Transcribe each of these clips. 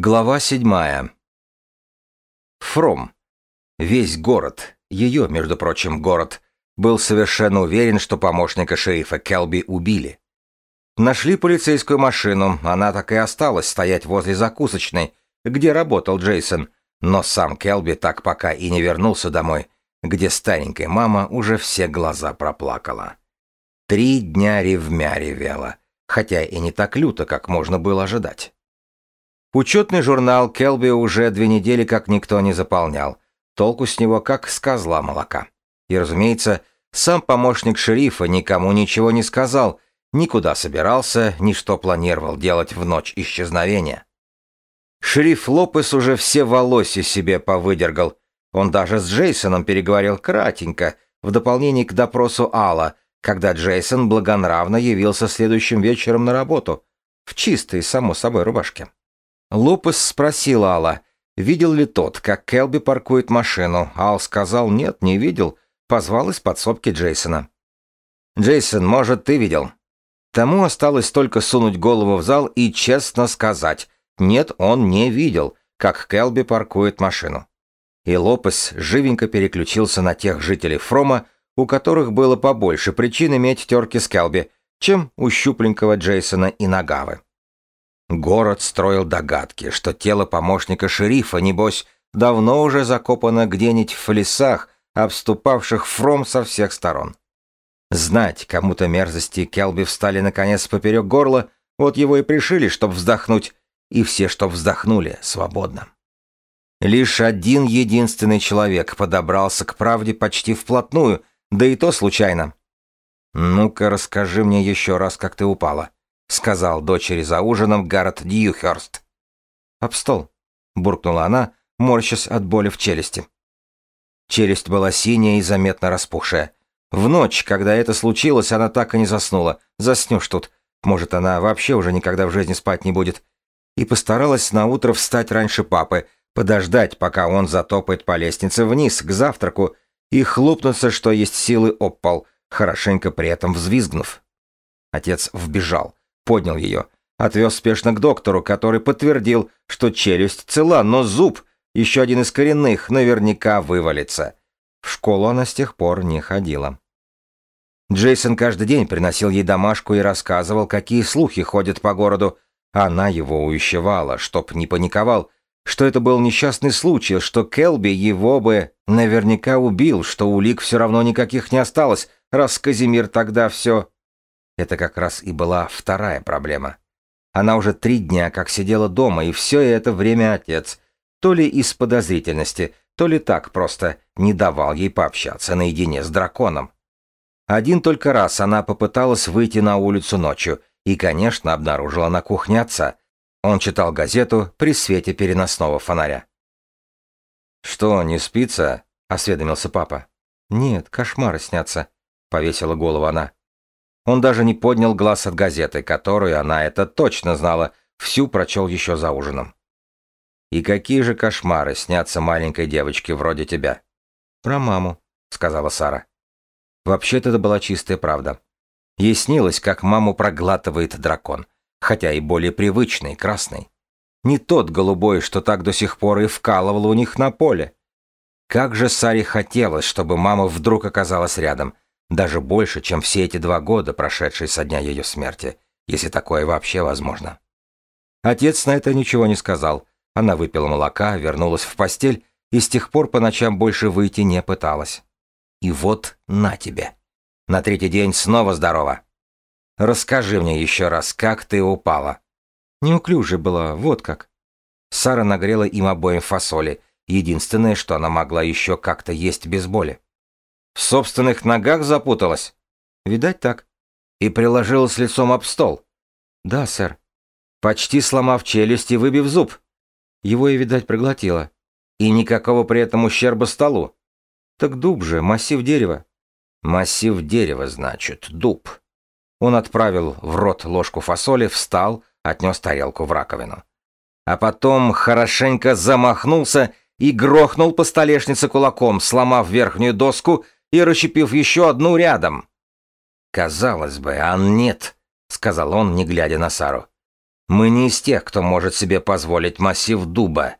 Глава седьмая. Фром. Весь город, ее, между прочим, город, был совершенно уверен, что помощника шерифа Келби убили. Нашли полицейскую машину, она так и осталась стоять возле закусочной, где работал Джейсон, но сам Келби так пока и не вернулся домой, где старенькая мама уже все глаза проплакала. Три дня ревмя ревела, хотя и не так люто, как можно было ожидать. Учетный журнал Келби уже две недели как никто не заполнял. Толку с него как с козла молока. И, разумеется, сам помощник шерифа никому ничего не сказал, никуда собирался, ни что планировал делать в ночь исчезновения. Шериф Лопес уже все волоси себе повыдергал. Он даже с Джейсоном переговорил кратенько, в дополнение к допросу Алла, когда Джейсон благонравно явился следующим вечером на работу, в чистой, само собой, рубашке. Лопес спросил Алла, видел ли тот, как Келби паркует машину. Ал сказал, нет, не видел, позвал из подсобки Джейсона. «Джейсон, может, ты видел?» Тому осталось только сунуть голову в зал и честно сказать, нет, он не видел, как Келби паркует машину. И Лопес живенько переключился на тех жителей Фрома, у которых было побольше причин иметь терки с Келби, чем у щупленького Джейсона и Нагавы. Город строил догадки, что тело помощника шерифа, небось, давно уже закопано где-нибудь в лесах, обступавших Фром со всех сторон. Знать кому-то мерзости Келби встали наконец поперек горла, вот его и пришили, чтоб вздохнуть, и все, чтоб вздохнули, свободно. Лишь один единственный человек подобрался к правде почти вплотную, да и то случайно. «Ну-ка, расскажи мне еще раз, как ты упала», — сказал дочери за ужином Гаррет Дьюхерст. «Об стол», — буркнула она, морщась от боли в челюсти. Челюсть была синяя и заметно распухшая. В ночь, когда это случилось, она так и не заснула. Заснешь тут. Может, она вообще уже никогда в жизни спать не будет. И постаралась наутро встать раньше папы, подождать, пока он затопает по лестнице вниз, к завтраку, и хлопнуться, что есть силы об пол, хорошенько при этом взвизгнув. Отец вбежал поднял ее, отвез спешно к доктору, который подтвердил, что челюсть цела, но зуб, еще один из коренных, наверняка вывалится. В школу она с тех пор не ходила. Джейсон каждый день приносил ей домашку и рассказывал, какие слухи ходят по городу. Она его увещевала, чтоб не паниковал, что это был несчастный случай, что Келби его бы наверняка убил, что улик все равно никаких не осталось, раз Казимир тогда все... Это как раз и была вторая проблема. Она уже три дня как сидела дома, и все это время отец, то ли из подозрительности, то ли так просто, не давал ей пообщаться наедине с драконом. Один только раз она попыталась выйти на улицу ночью и, конечно, обнаружила на кухне отца. Он читал газету при свете переносного фонаря. «Что, не спится?» — осведомился папа. «Нет, кошмары снятся», — повесила голову она. Он даже не поднял глаз от газеты, которую она это точно знала, всю прочел еще за ужином. «И какие же кошмары снятся маленькой девочке вроде тебя?» «Про маму», — сказала Сара. Вообще-то это была чистая правда. Ей снилось, как маму проглатывает дракон, хотя и более привычный, красный. Не тот голубой, что так до сих пор и вкалывал у них на поле. Как же Саре хотелось, чтобы мама вдруг оказалась рядом — даже больше, чем все эти два года, прошедшие со дня ее смерти, если такое вообще возможно. Отец на это ничего не сказал. Она выпила молока, вернулась в постель и с тех пор по ночам больше выйти не пыталась. И вот на тебе. На третий день снова здорова. Расскажи мне еще раз, как ты упала. Неуклюже была, вот как. Сара нагрела им обоим фасоли, единственное, что она могла еще как-то есть без боли. В собственных ногах запуталась? Видать так. И приложилась лицом об стол. Да, сэр. Почти сломав челюсть и выбив зуб. Его и, видать, проглотила. И никакого при этом ущерба столу. Так дуб же, массив дерева. Массив дерева, значит, дуб. Он отправил в рот ложку фасоли, встал, отнес тарелку в раковину. А потом хорошенько замахнулся и грохнул по столешнице кулаком, сломав верхнюю доску и расщепив еще одну рядом. «Казалось бы, а нет», — сказал он, не глядя на Сару. Мы не из тех, кто может себе позволить массив дуба.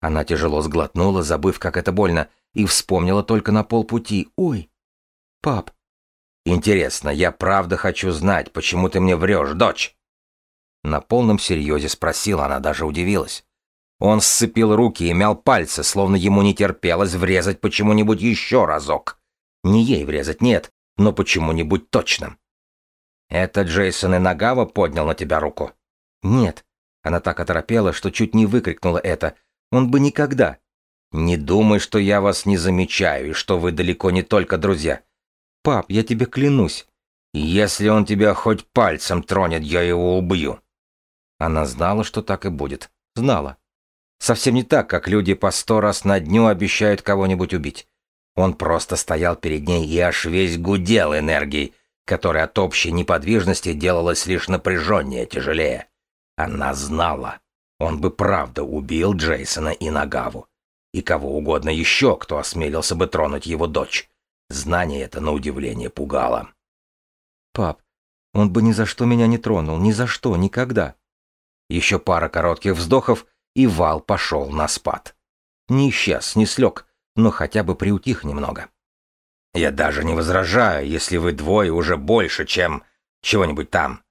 Она тяжело сглотнула, забыв, как это больно, и вспомнила только на полпути. «Ой, пап». «Интересно, я правда хочу знать, почему ты мне врешь, дочь?» На полном серьезе спросила она, даже удивилась. Он сцепил руки и мял пальцы, словно ему не терпелось врезать почему-нибудь еще разок. Не ей врезать, нет, но почему-нибудь точным. «Это Джейсон и Нагава поднял на тебя руку?» «Нет». Она так оторопела, что чуть не выкрикнула это. «Он бы никогда». «Не думай, что я вас не замечаю и что вы далеко не только друзья. Пап, я тебе клянусь. Если он тебя хоть пальцем тронет, я его убью». Она знала, что так и будет. Знала. Совсем не так, как люди по сто раз на дню обещают кого-нибудь убить. Он просто стоял перед ней и аж весь гудел энергией, которая от общей неподвижности делалась лишь напряженнее, тяжелее. Она знала. Он бы правда убил Джейсона и Нагаву. И кого угодно еще, кто осмелился бы тронуть его дочь. Знание это, на удивление, пугало. «Пап, он бы ни за что меня не тронул, ни за что, никогда», еще пара коротких вздохов, и вал пошел на спад. Не исчез, не слег, но хотя бы приутих немного. Я даже не возражаю, если вы двое уже больше, чем чего-нибудь там.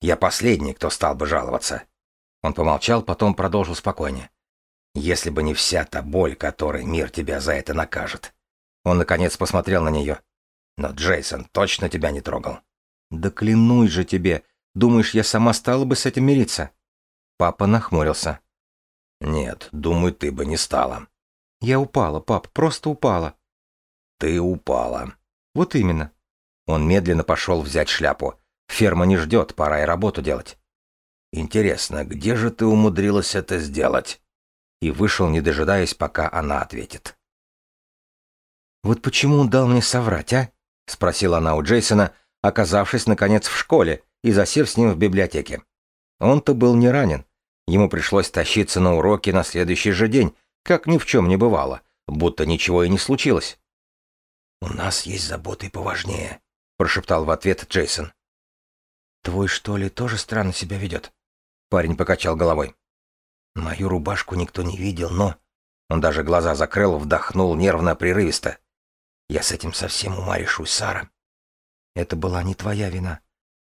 Я последний, кто стал бы жаловаться. Он помолчал, потом продолжил спокойнее. Если бы не вся та боль, которой мир тебя за это накажет. Он, наконец, посмотрел на нее. Но Джейсон точно тебя не трогал. Да клянусь же тебе, думаешь, я сама стала бы с этим мириться? Папа нахмурился. «Нет, думаю, ты бы не стала». «Я упала, пап, просто упала». «Ты упала». «Вот именно». Он медленно пошел взять шляпу. Ферма не ждет, пора и работу делать. «Интересно, где же ты умудрилась это сделать?» И вышел, не дожидаясь, пока она ответит. «Вот почему он дал мне соврать, а?» — спросила она у Джейсона, оказавшись, наконец, в школе и засев с ним в библиотеке. Он-то был не ранен, Ему пришлось тащиться на уроки на следующий же день, как ни в чем не бывало, будто ничего и не случилось. «У нас есть заботы поважнее», — прошептал в ответ Джейсон. «Твой, что ли, тоже странно себя ведет?» Парень покачал головой. «Мою рубашку никто не видел, но...» Он даже глаза закрыл, вдохнул нервно-прерывисто. «Я с этим совсем ума решусь, Сара. Это была не твоя вина.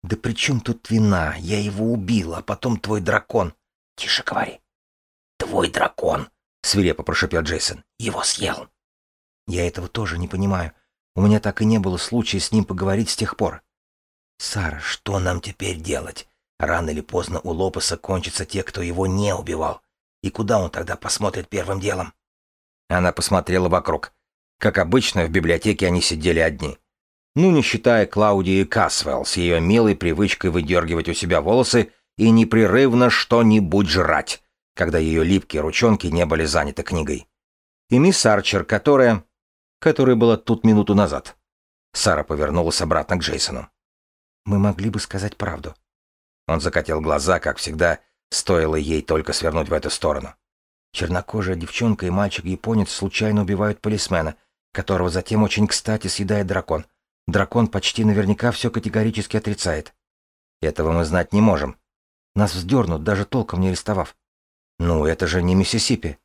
Да при чем тут вина? Я его убил, а потом твой дракон. «Тише говори». «Твой дракон», — свирепо прошепел Джейсон, — «его съел». «Я этого тоже не понимаю. У меня так и не было случая с ним поговорить с тех пор». «Сара, что нам теперь делать? Рано или поздно у Лопеса кончатся те, кто его не убивал. И куда он тогда посмотрит первым делом?» Она посмотрела вокруг. Как обычно, в библиотеке они сидели одни. Ну, не считая Клаудии Касвелл с ее милой привычкой выдергивать у себя волосы и непрерывно что-нибудь жрать, когда ее липкие ручонки не были заняты книгой. И мисс Арчер, которая... которая была тут минуту назад. Сара повернулась обратно к Джейсону. «Мы могли бы сказать правду». Он закатил глаза, как всегда, стоило ей только свернуть в эту сторону. Чернокожая девчонка и мальчик-японец случайно убивают полисмена, которого затем очень кстати съедает дракон. Дракон почти наверняка все категорически отрицает. Этого мы знать не можем, нас вздернут, даже толком не арестовав. Ну, это же не Миссисипи.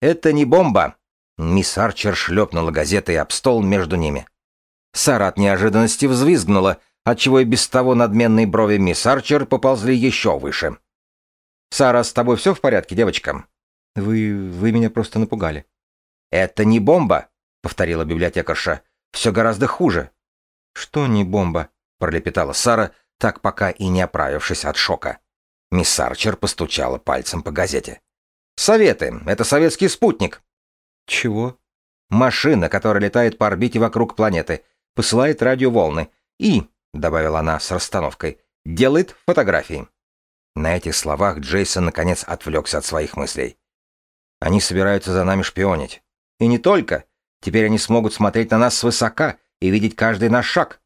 Это не бомба. Мисс Арчер шлепнула газетой об стол между ними. Сара от неожиданности взвизгнула, отчего и без того надменные брови мисс Арчер поползли еще выше. «Сара, с тобой все в порядке, девочка?» «Вы... вы меня просто напугали». «Это не бомба», — повторила библиотекарша. «Все гораздо хуже». «Что не бомба?» — пролепетала Сара, так пока и не оправившись от шока. Мисс Арчер постучала пальцем по газете. «Советы. Это советский спутник». «Чего?» «Машина, которая летает по орбите вокруг планеты, посылает радиоволны и, — добавила она с расстановкой, — делает фотографии». На этих словах Джейсон наконец отвлекся от своих мыслей. «Они собираются за нами шпионить. И не только. Теперь они смогут смотреть на нас свысока и видеть каждый наш шаг».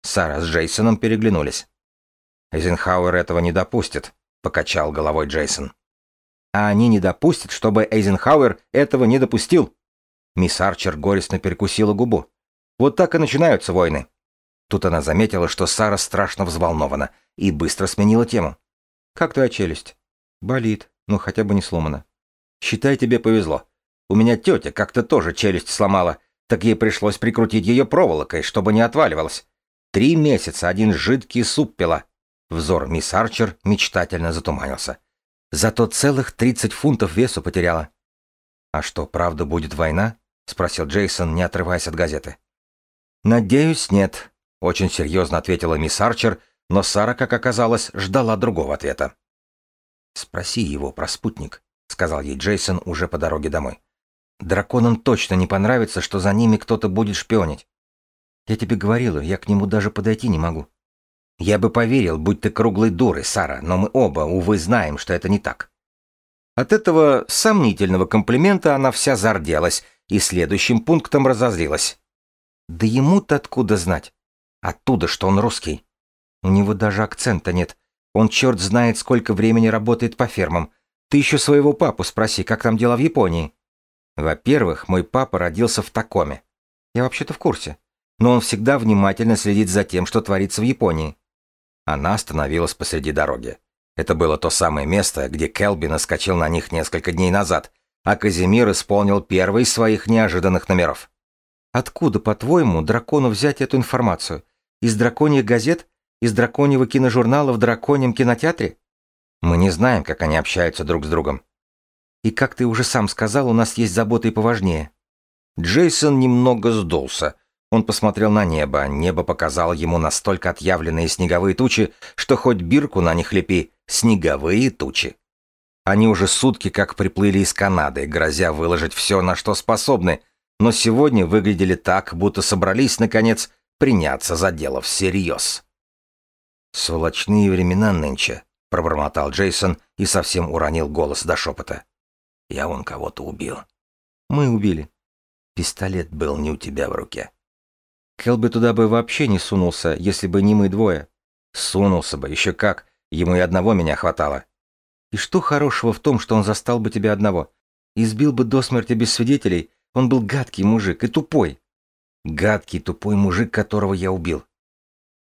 Сара с Джейсоном переглянулись. Эйзенхауэр этого не допустит, покачал головой Джейсон. А они не допустят, чтобы Эйзенхауэр этого не допустил. Мисс Арчер горестно перекусила губу. Вот так и начинаются войны. Тут она заметила, что Сара страшно взволнована, и быстро сменила тему. Как твоя челюсть? Болит, но хотя бы не сломана. Считай, тебе повезло. У меня тетя как-то тоже челюсть сломала, так ей пришлось прикрутить ее проволокой, чтобы не отваливалась. Три месяца один жидкий суп пила. Взор мисс Арчер мечтательно затуманился. Зато целых 30 фунтов весу потеряла. «А что, правда будет война?» — спросил Джейсон, не отрываясь от газеты. «Надеюсь, нет», — очень серьезно ответила мисс Арчер, но Сара, как оказалось, ждала другого ответа. «Спроси его про спутник», — сказал ей Джейсон уже по дороге домой. «Драконам точно не понравится, что за ними кто-то будет шпионить. Я тебе говорила, я к нему даже подойти не могу». «Я бы поверил, будь ты круглой дурой, Сара, но мы оба, увы, знаем, что это не так». От этого сомнительного комплимента она вся зарделась и следующим пунктом разозлилась. «Да ему-то откуда знать? Оттуда, что он русский. У него даже акцента нет. Он черт знает, сколько времени работает по фермам. Ты еще своего папу спроси, как там дела в Японии?» «Во-первых, мой папа родился в Такоме. Я вообще-то в курсе. Но он всегда внимательно следит за тем, что творится в Японии. Она остановилась посреди дороги. Это было то самое место, где Келби наскочил на них несколько дней назад, а Казимир исполнил первый из своих неожиданных номеров. Откуда, по-твоему, дракону взять эту информацию? Из драконьих газет? Из драконьего киножурнала в драконьем кинотеатре? Мы не знаем, как они общаются друг с другом. И как ты уже сам сказал, у нас есть заботы и поважнее. Джейсон немного сдулся, он посмотрел на небо, небо показало ему настолько отъявленные снеговые тучи, что хоть бирку на них лепи, снеговые тучи. Они уже сутки как приплыли из Канады, грозя выложить все, на что способны, но сегодня выглядели так, будто собрались, наконец, приняться за дело всерьез. «Сволочные времена нынче», — пробормотал Джейсон и совсем уронил голос до шепота. «Я вон кого-то убил». «Мы убили». «Пистолет был не у тебя в руке». Келби туда бы вообще не сунулся, если бы не мы двое. Сунулся бы, еще как. Ему и одного меня хватало. И что хорошего в том, что он застал бы тебя одного? Избил бы до смерти без свидетелей. Он был гадкий мужик и тупой. Гадкий, тупой мужик, которого я убил.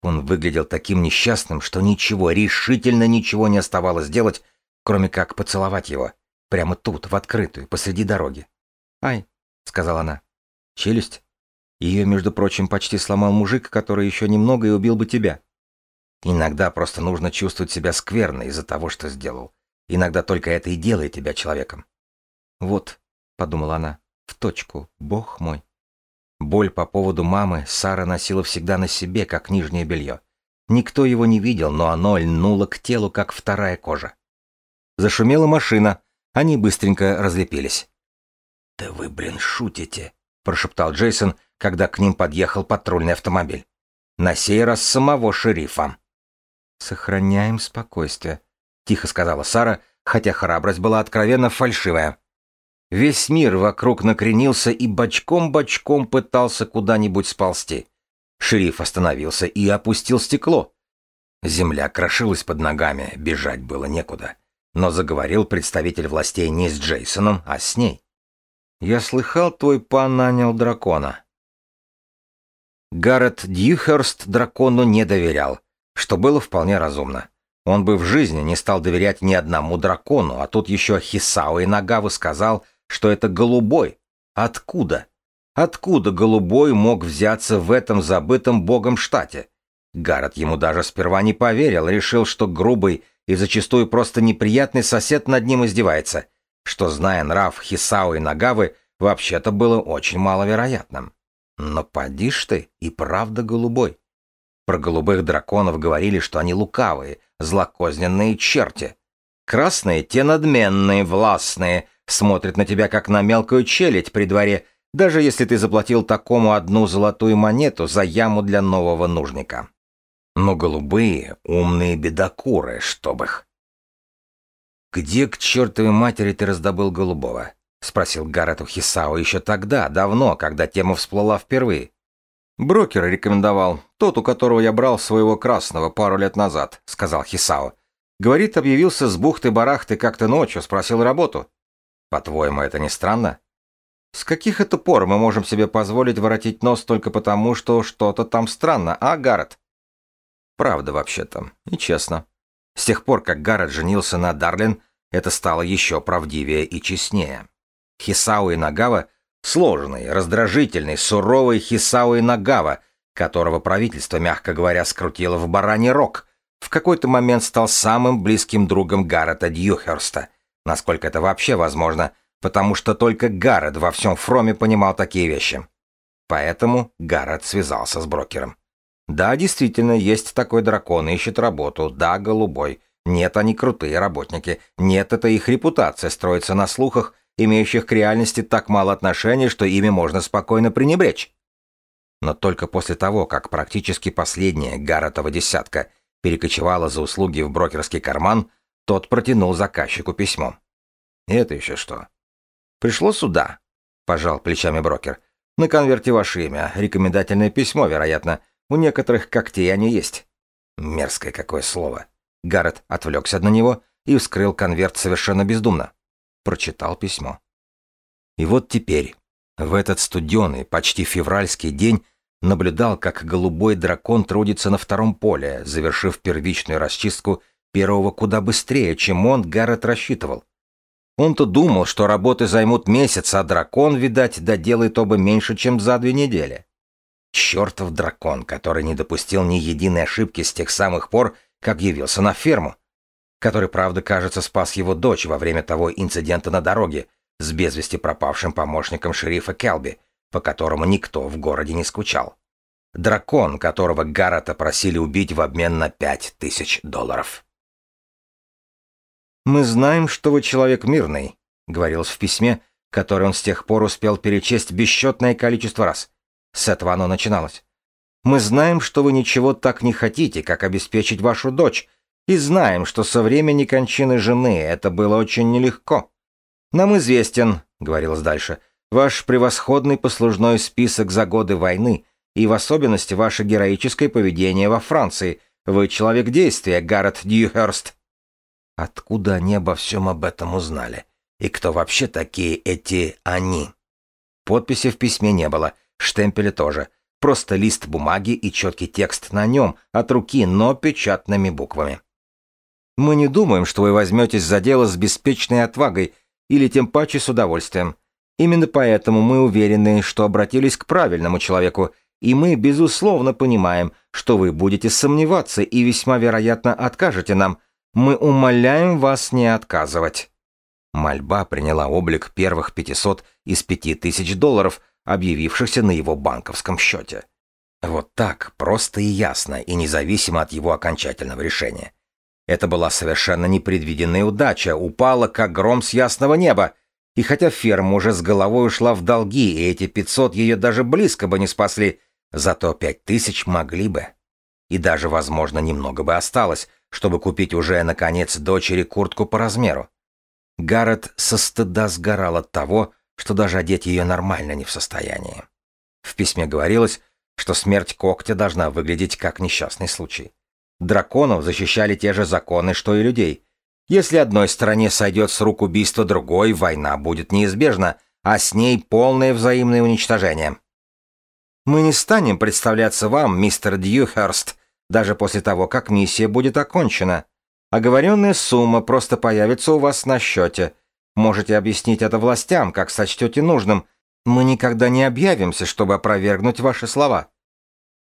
Он выглядел таким несчастным, что ничего, решительно ничего не оставалось делать, кроме как поцеловать его. Прямо тут, в открытую, посреди дороги. «Ай», — сказала она. «Челюсть?» Ее, между прочим, почти сломал мужик, который еще немного и убил бы тебя. Иногда просто нужно чувствовать себя скверно из-за того, что сделал. Иногда только это и делает тебя человеком. Вот, подумала она, в точку, бог мой. Боль по поводу мамы Сара носила всегда на себе, как нижнее белье. Никто его не видел, но оно льнуло к телу, как вторая кожа. Зашумела машина, они быстренько разлепились. «Да вы, блин, шутите!» – прошептал Джейсон – когда к ним подъехал патрульный автомобиль. На сей раз самого шерифа. «Сохраняем спокойствие», — тихо сказала Сара, хотя храбрость была откровенно фальшивая. Весь мир вокруг накренился и бочком-бочком пытался куда-нибудь сползти. Шериф остановился и опустил стекло. Земля крошилась под ногами, бежать было некуда. Но заговорил представитель властей не с Джейсоном, а с ней. «Я слыхал, твой пан нанял дракона. Гаррет Дьюхерст дракону не доверял, что было вполне разумно. Он бы в жизни не стал доверять ни одному дракону, а тут еще Хисао и Нагавы сказал, что это голубой. Откуда? Откуда голубой мог взяться в этом забытом богом штате? Гаррет ему даже сперва не поверил, решил, что грубый и зачастую просто неприятный сосед над ним издевается, что, зная нрав Хисао и Нагавы, вообще-то было очень маловероятным. Но поди ж ты, и правда голубой. Про голубых драконов говорили, что они лукавые, злокозненные черти. Красные — те надменные, властные, смотрят на тебя как на мелкую челядь при дворе, даже если ты заплатил такому одну золотую монету за яму для нового нужника. Но голубые — умные бедокуры, чтоб их. «Где к чертовой матери ты раздобыл голубого?» — спросил Гаррет у Хисао еще тогда, давно, когда тема всплыла впервые. «Брокер рекомендовал, тот, у которого я брал своего красного пару лет назад», — сказал Хисао. «Говорит, объявился с бухты-барахты как-то ночью, спросил работу». «По-твоему, это не странно?» «С каких это пор мы можем себе позволить воротить нос только потому, что что-то там странно, а, Гаррет?» «Правда, вообще-то, и честно. С тех пор, как Гаррет женился на Дарлин, это стало еще правдивее и честнее. Хисао Нагава — сложный, раздражительный, суровый Хисао Нагава, которого правительство, мягко говоря, скрутило в бараний рог, в какой-то момент стал самым близким другом Гаррета Дьюхерста, насколько это вообще возможно, потому что только Гаррет во всем Фроме понимал такие вещи. Поэтому Гаррет связался с брокером. Да, действительно, есть такой дракон, ищет работу, да, голубой. Нет, они крутые работники. Нет, это их репутация строится на слухах, имеющих к реальности так мало отношения, что ими можно спокойно пренебречь. Но только после того, как практически последняя Гарретова десятка перекочевала за услуги в брокерский карман, тот протянул заказчику письмо. «Это еще что?» «Пришло сюда», — пожал плечами брокер. «На конверте ваше имя, рекомендательное письмо, вероятно. У некоторых когтей они есть». Мерзкое какое слово. Гаррет отвлекся на него и вскрыл конверт совершенно бездумно. Прочитал письмо. И вот теперь, в этот студеный, почти февральский день, наблюдал, как голубой дракон трудится на втором поле, завершив первичную расчистку первого куда быстрее, чем он, Гаррет, рассчитывал. Он-то думал, что работы займут месяц, а дракон, видать, доделает оба меньше, чем за две недели. Чертов дракон, который не допустил ни единой ошибки с тех самых пор, как явился на ферму. Который, правда, кажется, спас его дочь во время того инцидента на дороге с без вести пропавшим помощником шерифа Келби, по которому никто в городе не скучал. Дракон, которого Гаррета просили убить в обмен на пять тысяч долларов. «Мы знаем, что вы человек мирный», — говорилось в письме, которое он с тех пор успел перечесть бесчетное количество раз. С этого оно начиналось. «Мы знаем, что вы ничего так не хотите, как обеспечить вашу дочь, и знаем, что со времени кончины жены это было очень нелегко. Нам известен, — говорилось дальше, — ваш превосходный послужной список за годы войны, и в особенности ваше героическое поведение во Франции. Вы человек действия, Гаррет Дьюхерст. Откуда они обо всем об этом узнали? И кто вообще такие эти «они»? Подписи в письме не было, штемпеля тоже. Просто лист бумаги и четкий текст на нем, от руки, но печатными буквами. Мы не думаем, что вы возьметесь за дело с беспечной отвагой или тем паче с удовольствием. Именно поэтому мы уверены, что обратились к правильному человеку, и мы, безусловно, понимаем, что вы будете сомневаться и весьма вероятно откажете нам, мы умоляем вас не отказывать». Мольба приняла облик первых 500 из 5000 долларов, объявившихся на его банковском счете. Вот так, просто и ясно, и независимо от его окончательного решения. Это была совершенно непредвиденная удача, упала как гром с ясного неба. И хотя ферма уже с головой ушла в долги, и эти 500 ее даже близко бы не спасли, зато 5000 могли бы. И даже, возможно, немного бы осталось, чтобы купить уже, наконец, дочери куртку по размеру. Гаррет со стыда сгорал от того, что даже одеть ее нормально не в состоянии. В письме говорилось, что смерть когтя должна выглядеть как несчастный случай. Драконов защищали те же законы, что и людей. Если одной стороне сойдет с рук убийство другой, война будет неизбежна, а с ней полное взаимное уничтожение. Мы не станем представляться вам, мистер Дьюхерст, даже после того, как миссия будет окончена. Оговоренная сумма просто появится у вас на счете. Можете объяснить это властям, как сочтете нужным. Мы никогда не объявимся, чтобы опровергнуть ваши слова».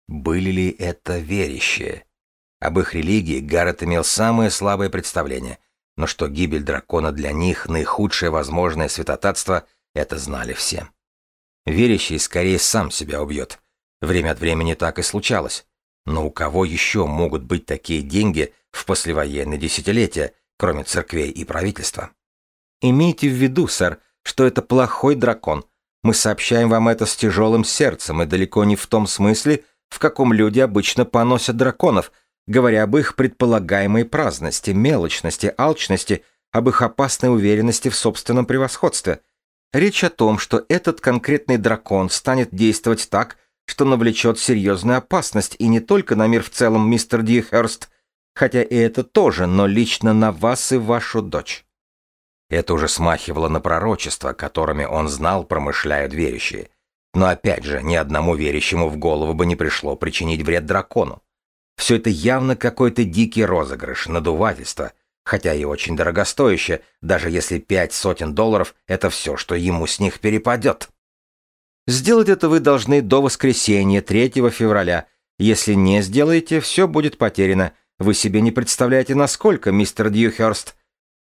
Были ли это верящие? Об их религии Гаррет имел самое слабое представление, но что гибель дракона для них наихудшее возможное святотатство, это знали все. Верящий скорее сам себя убьет. Время от времени так и случалось. Но у кого еще могут быть такие деньги в послевоенные десятилетия, кроме церквей и правительства? Имейте в виду, сэр, что это плохой дракон. Мы сообщаем вам это с тяжелым сердцем и далеко не в том смысле, в каком люди обычно поносят драконов, говоря об их предполагаемой праздности, мелочности, алчности, об их опасной уверенности в собственном превосходстве. Речь о том, что этот конкретный дракон станет действовать так, что навлечет серьезную опасность и не только на мир в целом, мистер Дьюхерст, хотя и это тоже, но лично на вас и вашу дочь. Это уже смахивало на пророчества, которыми он знал, промышляют верящие. Но опять же, ни одному верящему в голову бы не пришло причинить вред дракону. Все это явно какой-то дикий розыгрыш, надувательство, хотя и очень дорогостоящее, даже если пять сотен долларов — это все, что ему с них перепадет. Сделать это вы должны до воскресенья, 3 февраля. Если не сделаете, все будет потеряно. Вы себе не представляете, насколько, мистер Дьюхерст.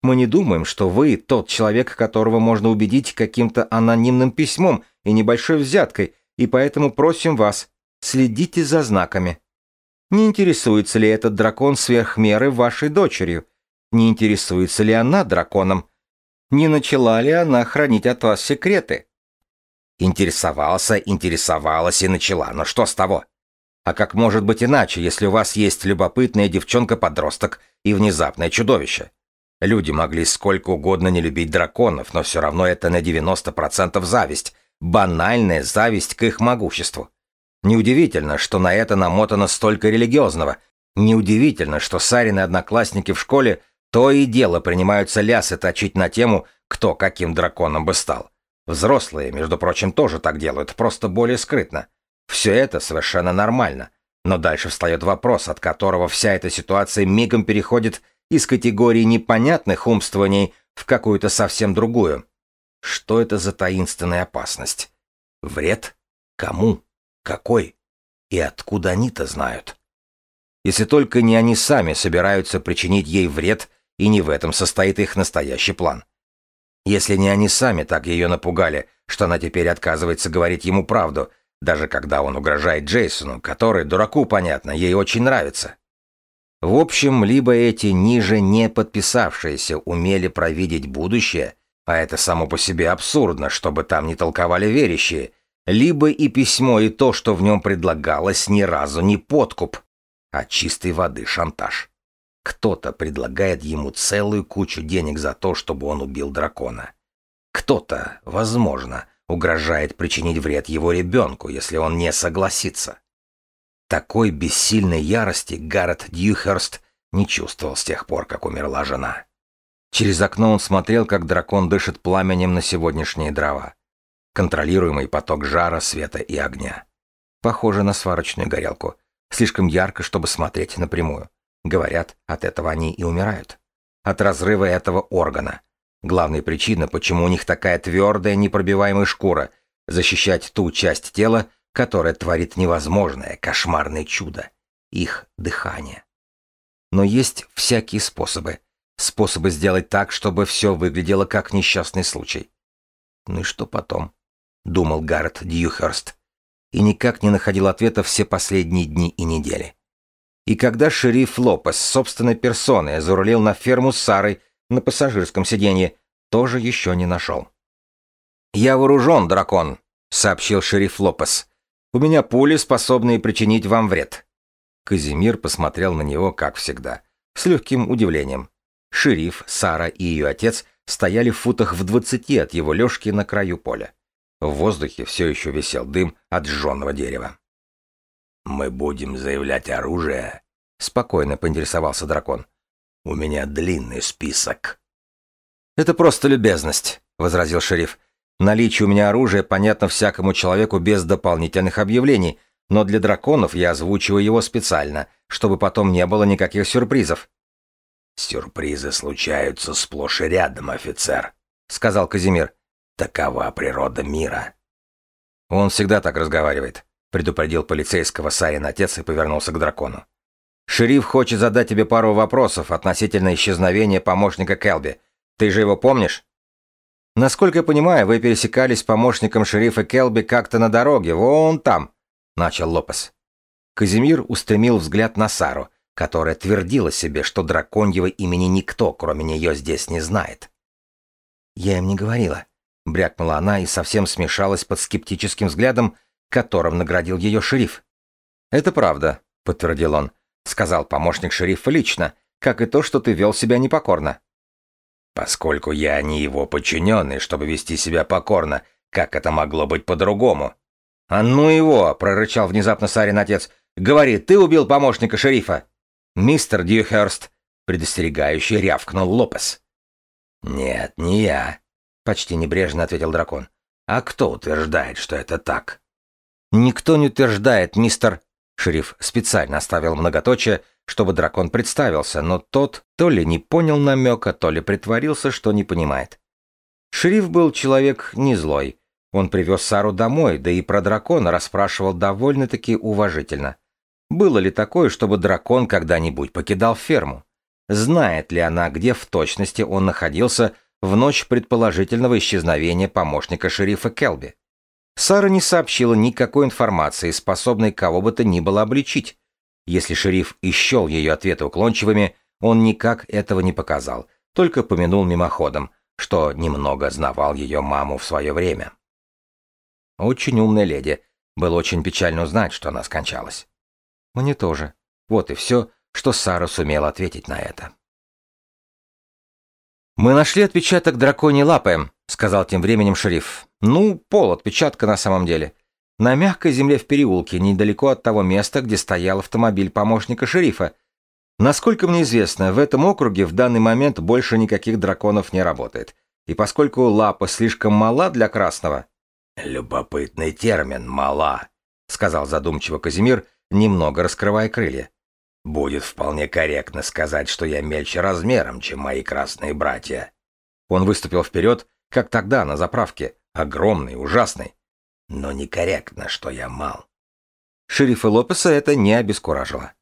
Мы не думаем, что вы тот человек, которого можно убедить каким-то анонимным письмом и небольшой взяткой, и поэтому просим вас, следите за знаками. Не интересуется ли этот дракон сверх меры вашей дочерью? Не интересуется ли она драконом? Не начала ли она хранить от вас секреты? Интересовался, интересовалась и начала, но что с того? А как может быть иначе, если у вас есть любопытная девчонка-подросток и внезапное чудовище? Люди могли сколько угодно не любить драконов, но все равно это на 90% зависть, банальная зависть к их могуществу. Неудивительно, что на это намотано столько религиозного. Неудивительно, что Сарины одноклассники в школе то и дело принимаются лясы точить на тему, кто каким драконом бы стал. Взрослые, между прочим, тоже так делают, просто более скрытно. Все это совершенно нормально. Но дальше встает вопрос, от которого вся эта ситуация мигом переходит из категории непонятных умствований в какую-то совсем другую. Что это за таинственная опасность? Вред? Кому? Какой? И откуда они-то знают? Если только не они сами собираются причинить ей вред, и не в этом состоит их настоящий план. Если не они сами так ее напугали, что она теперь отказывается говорить ему правду, даже когда он угрожает Джейсону, который, дураку понятно, ей очень нравится. В общем, либо эти ниже не подписавшиеся умели провидеть будущее, а это само по себе абсурдно, чтобы там не толковали верящие, либо и письмо, и то, что в нем предлагалось, ни разу не подкуп, а чистой воды шантаж. Кто-то предлагает ему целую кучу денег за то, чтобы он убил дракона. Кто-то, возможно, угрожает причинить вред его ребенку, если он не согласится. Такой бессильной ярости Гаррет Дьюхерст не чувствовал с тех пор, как умерла жена. Через окно он смотрел, как дракон дышит пламенем на сегодняшние дрова контролируемый поток жара, света и огня. Похоже на сварочную горелку. Слишком ярко, чтобы смотреть напрямую. Говорят, от этого они и умирают. От разрыва этого органа. Главная причина, почему у них такая твердая, непробиваемая шкура, защищать ту часть тела, которая творит невозможное, кошмарное чудо. Их дыхание. Но есть всякие способы. Способы сделать так, чтобы все выглядело как несчастный случай. Ну и что потом? — думал Гаррет Дьюхерст, и никак не находил ответа все последние дни и недели. И когда шериф Лопес собственной персоной зарулил на ферму с Сарой на пассажирском сиденье, тоже еще не нашел. «Я вооружен, дракон», — сообщил шериф Лопес. «У меня пули, способные причинить вам вред». Казимир посмотрел на него, как всегда, с легким удивлением. Шериф, Сара и ее отец стояли в футах в двадцати от его лёжки на краю поля. В воздухе все еще висел дым от сжженного дерева. «Мы будем заявлять оружие?» — спокойно поинтересовался дракон. «У меня длинный список». «Это просто любезность», — возразил шериф. «Наличие у меня оружия понятно всякому человеку без дополнительных объявлений, но для драконов я озвучиваю его специально, чтобы потом не было никаких сюрпризов». «Сюрпризы случаются сплошь и рядом, офицер», — сказал Казимир. Такова природа мира. Он всегда так разговаривает, предупредил полицейского Сарин отец и повернулся к дракону. Шериф хочет задать тебе пару вопросов относительно исчезновения помощника Келби. Ты же его помнишь? Насколько я понимаю, вы пересекались с помощником шерифа Келби как-то на дороге, вон там, начал Лопес. Казимир устремил взгляд на Сару, которая твердила себе, что драконьего имени никто, кроме нее, здесь не знает. Я им не говорила, — брякнула она и совсем смешалась под скептическим взглядом, которым наградил ее шериф. «Это правда», — подтвердил он. «Сказал помощник шерифа лично, как и то, что ты вел себя непокорно». «Поскольку я не его подчиненный, чтобы вести себя покорно, как это могло быть по-другому?» «А ну его!» — прорычал внезапно Сарин отец. «Говори, ты убил помощника шерифа!» «Мистер Дьюхерст!» — предостерегающе рявкнул Лопес. «Нет, не я», Почти небрежно ответил дракон. А кто утверждает, что это так? Никто не утверждает, мистер... Шериф специально оставил многоточие, чтобы дракон представился, но тот то ли не понял намека, то ли притворился, что не понимает. Шериф был человек не злой. Он привез Сару домой, да и про дракона расспрашивал довольно-таки уважительно. Было ли такое, чтобы дракон когда-нибудь покидал ферму? Знает ли она, где в точности он находился в ночь предположительного исчезновения помощника шерифа Келби? Сара не сообщила никакой информации, способной кого бы то ни было обличить. Если шериф и счел ее ответы уклончивыми, он никак этого не показал, только помянул мимоходом, что немного знавал ее маму в свое время. Очень умная леди. Было очень печально узнать, что она скончалась. Мне тоже. Вот и все, что Сара сумела ответить на это. «Мы нашли отпечаток драконьей лапы», — сказал тем временем шериф. «Ну, пол отпечатка на самом деле. На мягкой земле в переулке, недалеко от того места, где стоял автомобиль помощника шерифа. Насколько мне известно, в этом округе в данный момент больше никаких драконов не работает. И поскольку лапа слишком мала для красного...» «Любопытный термин «мала», — сказал задумчиво Казимир, немного раскрывая крылья. «Будет вполне корректно сказать, что я мельче размером, чем мои красные братья». Он выступил вперед, как тогда на заправке, огромный, ужасный. «Но некорректно, что я мал». Шерифа Лопеса это не обескуражило.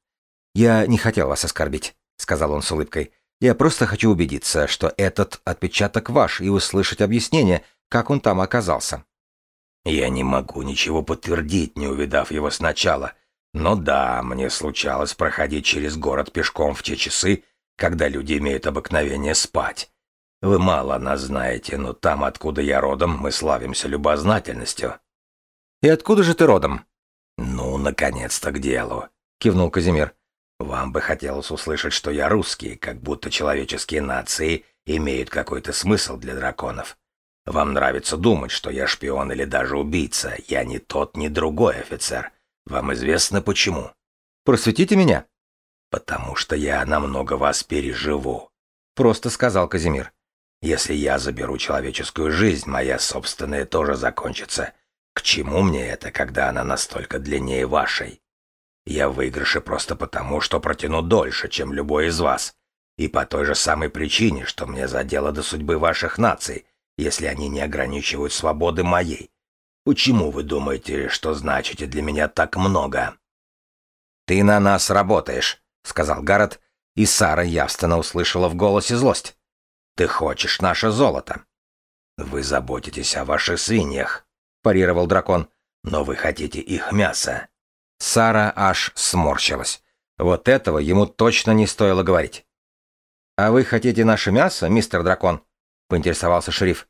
«Я не хотел вас оскорбить», — сказал он с улыбкой. «Я просто хочу убедиться, что этот отпечаток ваш, и услышать объяснение, как он там оказался». «Я не могу ничего подтвердить, не увидав его сначала. Но да, мне случалось проходить через город пешком в те часы, когда люди имеют обыкновение спать. Вы мало нас знаете, но там, откуда я родом, мы славимся любознательностью». «И откуда же ты родом?» «Ну, наконец-то к делу», — кивнул Казимир. «Вам бы хотелось услышать, что я русский, как будто человеческие нации имеют какой-то смысл для драконов. Вам нравится думать, что я шпион или даже убийца. Я ни тот, ни другой офицер. Вам известно почему? Просветите меня. Потому что я намного вас переживу. Просто сказал Казимир. Если я заберу человеческую жизнь, моя собственная тоже закончится. К чему мне это, когда она настолько длиннее вашей? Я в выигрыше просто потому, что протяну дольше, чем любой из вас. И по той же самой причине, что мне задело до судьбы ваших наций, если они не ограничивают свободы моей. Почему вы думаете, что значите для меня так много? Ты на нас работаешь, сказал Гаррет, и Сара явственно услышала в голосе злость. Ты хочешь наше золото. Вы заботитесь о ваших свиньях, парировал дракон. Но вы хотите их мясо. Сара аж сморщилась. Вот этого ему точно не стоило говорить. «А вы хотите наше мясо, мистер дракон?» — поинтересовался шериф.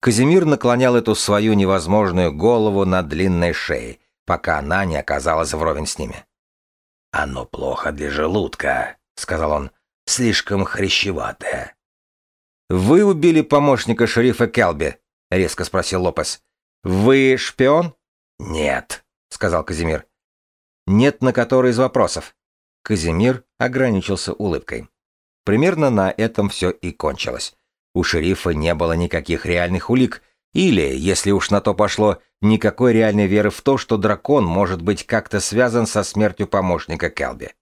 Казимир наклонял эту свою невозможную голову на длинной шее, пока она не оказалась вровень с ними. «Оно плохо для желудка», — сказал он, — «слишком хрящеватое». «Вы убили помощника шерифа Келби?» — резко спросил Лопес. «Вы шпион?» «Нет», — сказал Казимир. «Нет на который из вопросов». Казимир ограничился улыбкой. Примерно на этом все и кончилось. У шерифа не было никаких реальных улик, или, если уж на то пошло, никакой реальной веры в то, что дракон может быть как-то связан со смертью помощника Келби.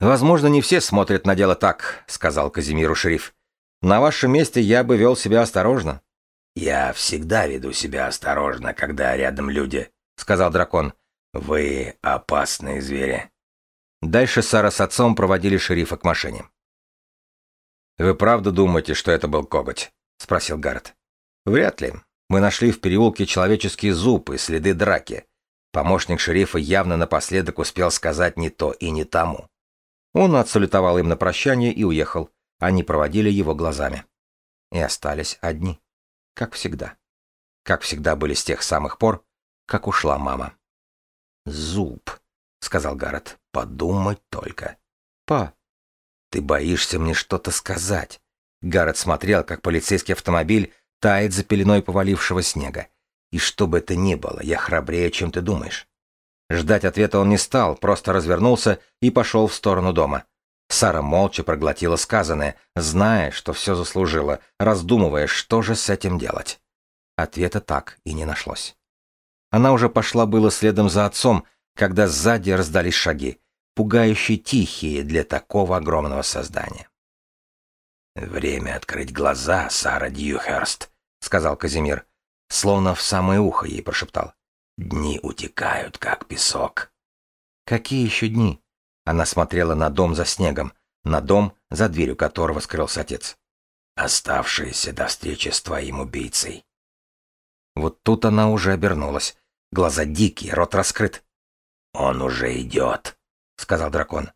«Возможно, не все смотрят на дело так», — сказал Казимиру шериф. «На вашем месте я бы вел себя осторожно». «Я всегда веду себя осторожно, когда рядом люди», — сказал дракон. «Вы опасные звери». Дальше Сара с отцом проводили шерифа к машине. «Вы правда думаете, что это был коготь?» — спросил Гаррет. «Вряд ли. Мы нашли в переулке человеческий зуб и следы драки. Помощник шерифа явно напоследок успел сказать не то и не тому. Он отсалютовал им на прощание и уехал. Они проводили его глазами. И остались одни. Как всегда. Как всегда были с тех самых пор, как ушла мама. «Зуб», — сказал Гаррет. «Подумать только». «Па, «Ты боишься мне что-то сказать?» Гаррет смотрел, как полицейский автомобиль тает за пеленой повалившего снега. «И что бы это ни было, я храбрее, чем ты думаешь». Ждать ответа он не стал, просто развернулся и пошел в сторону дома. Сара молча проглотила сказанное, зная, что все заслужила, раздумывая, что же с этим делать. Ответа так и не нашлось. Она уже пошла было следом за отцом, когда сзади раздались шаги, пугающе тихие для такого огромного создания. «Время открыть глаза, Сара Дьюхерст», — сказал Казимир, словно в самое ухо ей прошептал. «Дни утекают, как песок». «Какие еще дни?» Она смотрела на дом за снегом, на дом, за дверью которого скрылся отец. «Оставшиеся до встречи с твоим убийцей». Вот тут она уже обернулась. Глаза дикие, рот раскрыт. «Он уже идет», — сказал дракон.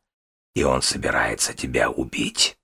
«И он собирается тебя убить».